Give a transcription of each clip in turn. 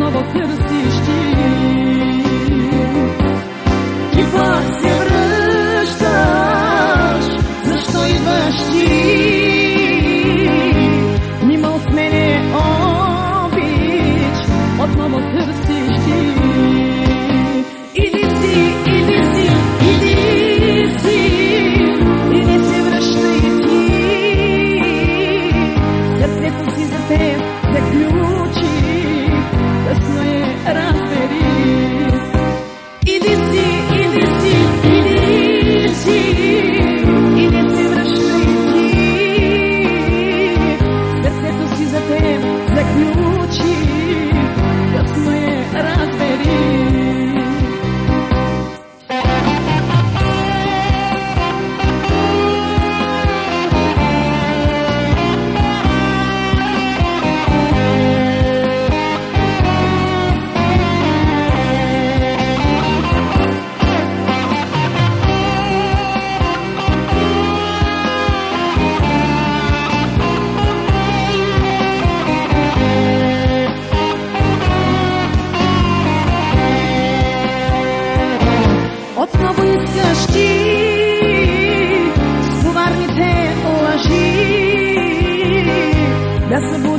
nowo serce. na błyskaści Spływarnie te o laži Da se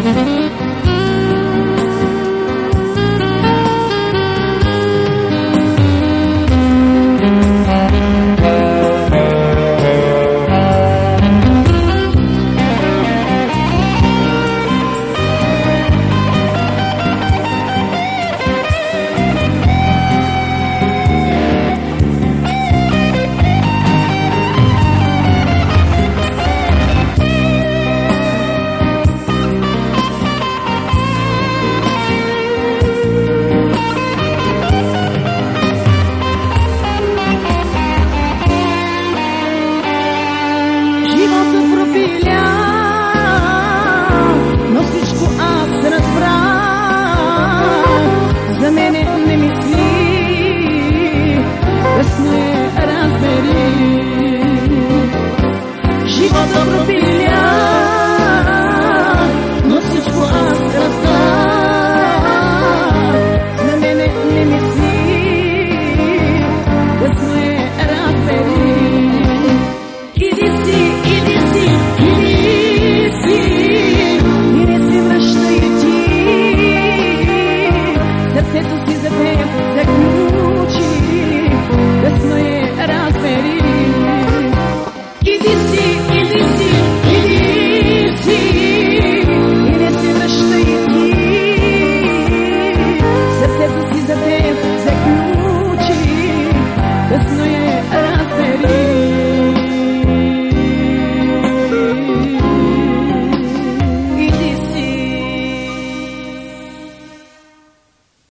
Música